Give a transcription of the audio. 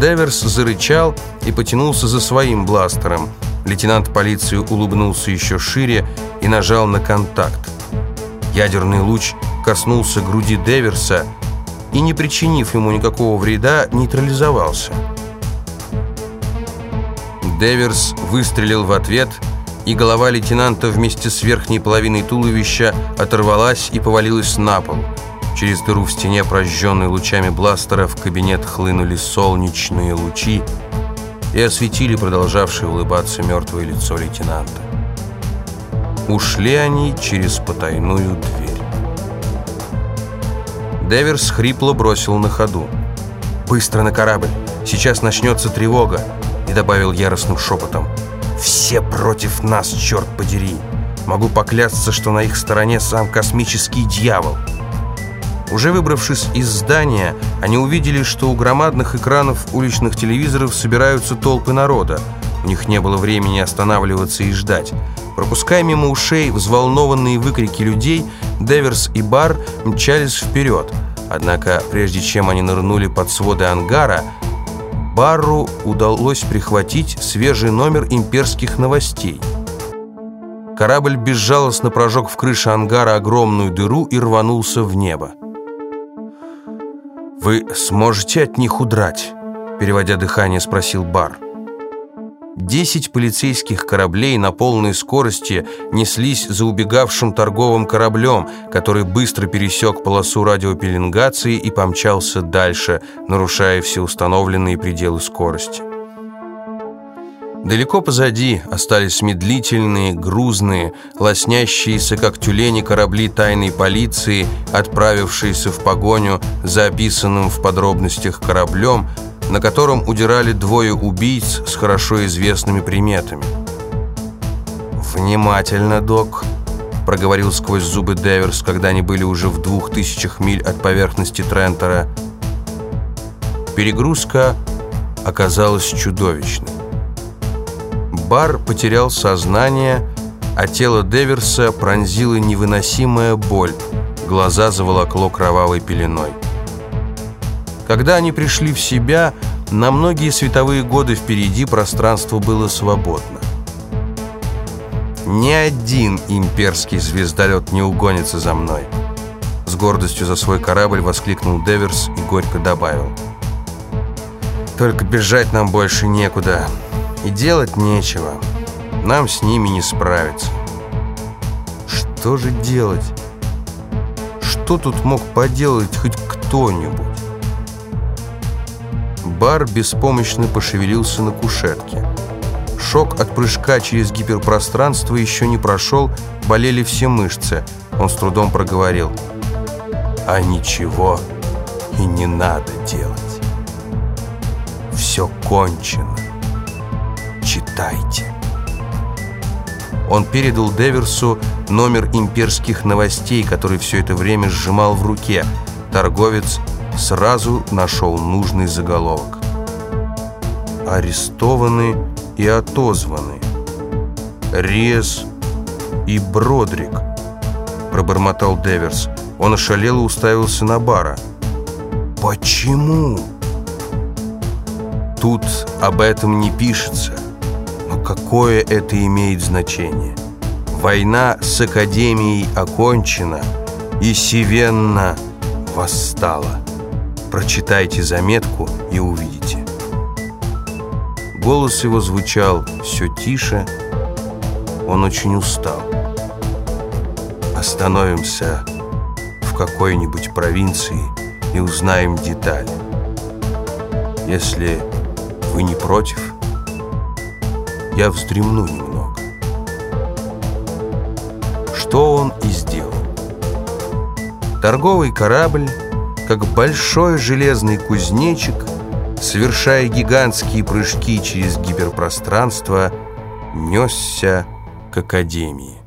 Деверс зарычал и потянулся за своим бластером. Лейтенант полиции улыбнулся еще шире и нажал на контакт. Ядерный луч коснулся груди Деверса и, не причинив ему никакого вреда, нейтрализовался. Деверс выстрелил в ответ, и голова лейтенанта вместе с верхней половиной туловища оторвалась и повалилась на пол. Через дыру в стене, прожженной лучами бластера, в кабинет хлынули солнечные лучи и осветили продолжавшее улыбаться мертвое лицо лейтенанта. Ушли они через потайную дверь. Деверс хрипло бросил на ходу. «Быстро на корабль! Сейчас начнется тревога!» И добавил яростным шепотом. «Все против нас, черт подери! Могу поклясться, что на их стороне сам космический дьявол!» Уже выбравшись из здания, они увидели, что у громадных экранов уличных телевизоров собираются толпы народа. У них не было времени останавливаться и ждать. Пропуская мимо ушей взволнованные выкрики людей, Деверс и Бар мчались вперед. Однако, прежде чем они нырнули под своды ангара, Барру удалось прихватить свежий номер имперских новостей. Корабль безжалостно прожег в крыше ангара огромную дыру и рванулся в небо. «Вы сможете от них удрать?» Переводя дыхание, спросил Бар. Десять полицейских кораблей на полной скорости неслись за убегавшим торговым кораблем, который быстро пересек полосу радиопеленгации и помчался дальше, нарушая все установленные пределы скорости. Далеко позади остались медлительные, грузные, лоснящиеся, как тюлени, корабли тайной полиции, отправившиеся в погоню за описанным в подробностях кораблем, на котором удирали двое убийц с хорошо известными приметами. «Внимательно, док», — проговорил сквозь зубы Деверс, когда они были уже в двух тысячах миль от поверхности Трентера. Перегрузка оказалась чудовищной. Бар потерял сознание, а тело Деверса пронзила невыносимая боль, глаза заволокло кровавой пеленой. Когда они пришли в себя, на многие световые годы впереди пространство было свободно. Ни один имперский звездолет не угонится за мной. С гордостью за свой корабль воскликнул Деверс и горько добавил. Только бежать нам больше некуда. И делать нечего. Нам с ними не справиться. Что же делать? Что тут мог поделать хоть кто-нибудь? Бар беспомощно пошевелился на кушетке. Шок от прыжка через гиперпространство еще не прошел, болели все мышцы. Он с трудом проговорил. «А ничего и не надо делать. Все кончено. Читайте». Он передал Деверсу номер имперских новостей, который все это время сжимал в руке. Торговец сразу нашел нужный заголовок. Арестованы и отозваны. Рез и Бродрик, пробормотал Деверс. Он ошалел и уставился на бара. Почему? Тут об этом не пишется. Какое это имеет значение? Война с Академией окончена, и Сивенна восстала. Прочитайте заметку и увидите. Голос его звучал все тише. Он очень устал. Остановимся в какой-нибудь провинции и узнаем детали. Если вы не против, я вздремну немного. Что он и сделал. Торговый корабль как большой железный кузнечик, совершая гигантские прыжки через гиперпространство, несся к Академии.